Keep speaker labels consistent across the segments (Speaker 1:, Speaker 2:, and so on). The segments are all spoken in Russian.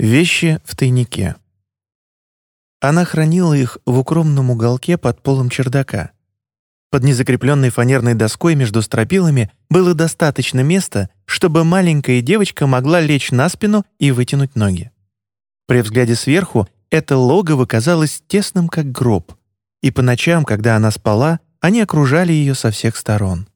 Speaker 1: Вещи в тайнике. Она хранила их в укромном уголке под полом чердака. Под незакрепленной фанерной доской между стропилами было достаточно места, чтобы маленькая девочка могла лечь на спину и вытянуть ноги. При взгляде сверху это логово казалось тесным, как гроб, и по ночам, когда она спала, они окружали ее со всех сторон.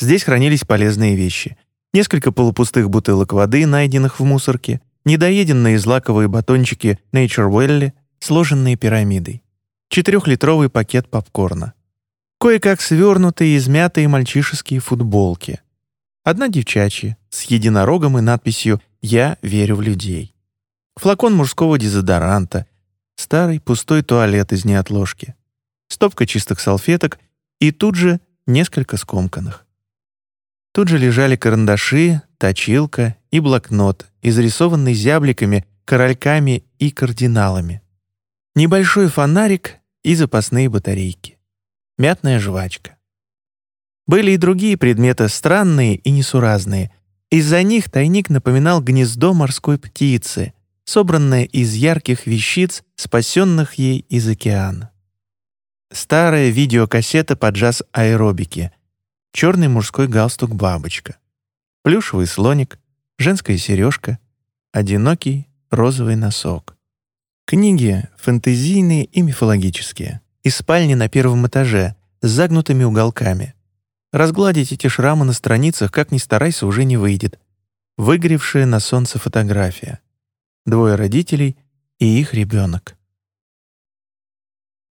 Speaker 1: Здесь хранились полезные вещи. Несколько полупустых бутылок воды, найденных в мусорке, недоеденные злаковые батончики Nature Valley, сложенные пирамидой, четырехлитровый пакет попкорна, кое-как свернутые и измятые мальчишеские футболки, одна девчачья с единорогом и надписью «Я верю в людей», флакон мужского дезодоранта, старый пустой туалет из неотложки, стопка чистых салфеток и тут же несколько скомканных. Тут же лежали карандаши, точилка и блокнот, изрисованный зябликами, корольками и кардиналами. Небольшой фонарик и запасные батарейки. Мятная жвачка. Были и другие предметы странные и несуразные. Из-за них тайник напоминал гнездо морской птицы, собранное из ярких вещиц, спасенных ей из океана. Старая видеокассета по джаз-аэробике — черный мужской галстук-бабочка, плюшевый слоник, женская сережка, одинокий розовый носок. Книги фэнтезийные и мифологические, из спальни на первом этаже, с загнутыми уголками. Разгладить эти шрамы на страницах, как ни старайся, уже не выйдет. Выгоревшая на солнце фотография. Двое родителей и их ребенок.